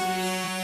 Música